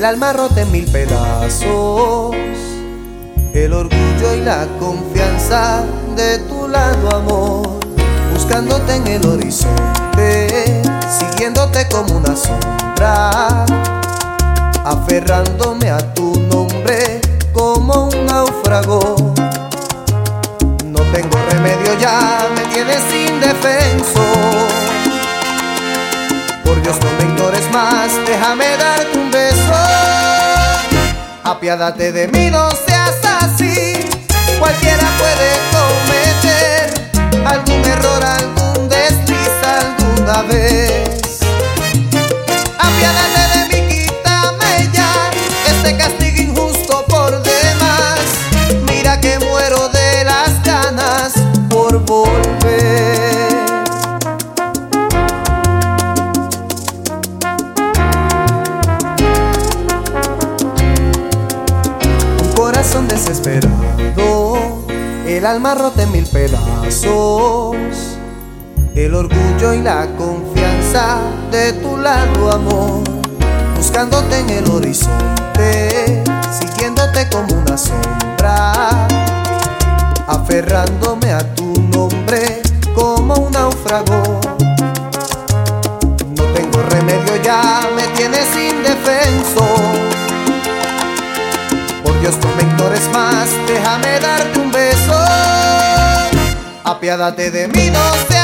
el alma rota en mil pedazos, el orgullo y la confianza de tu lado, amor, buscándote en el horizonte, siguiéndote como una sombra, aferrándome a tu nombre como un náufrago. No tengo remedio ya, me tienes indefenso. Por Dios no me ignores más, déjame darte. Apiádate de mí, no seas así. Cualquiera puede cometer algún error, algún desliz alguna vez. Desesperado, el alma rota en mil pedazos, el orgullo y la confianza de tu lado, amor, buscándote en el horizonte, siguiéndote como una sombra, aferrándome a tu nombre como un náufrago. No tengo remedio ya, me tienes indefenso. Déjame darte un beso. Apiádate de mí, no seas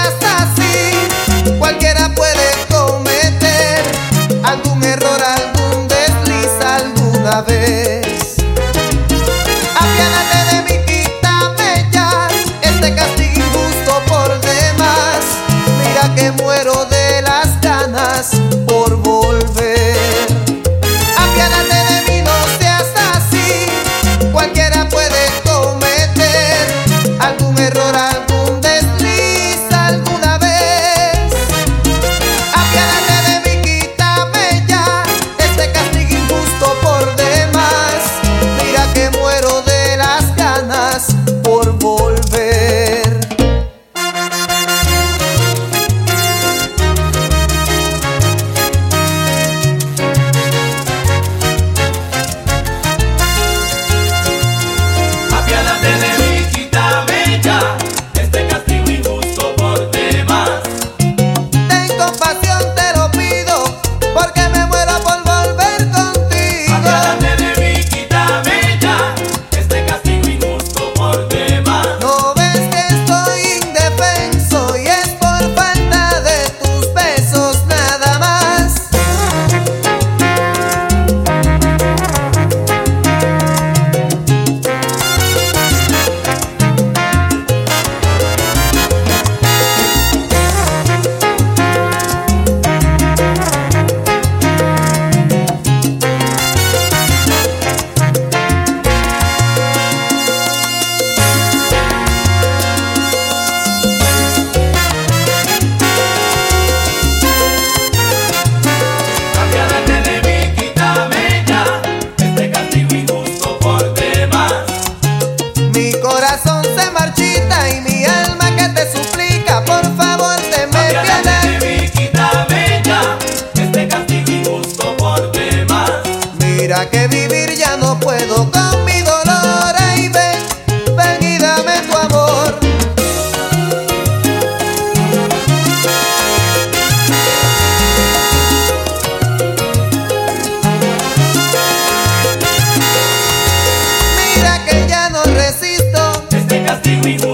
corazón se marchita y mi alma que te suplica, por favor, te me quítame ya este castigo injusto por demás. Mira que vivir ya no puedo con mi dolor, ay ven, ven y dame tu amor. Mira que ya we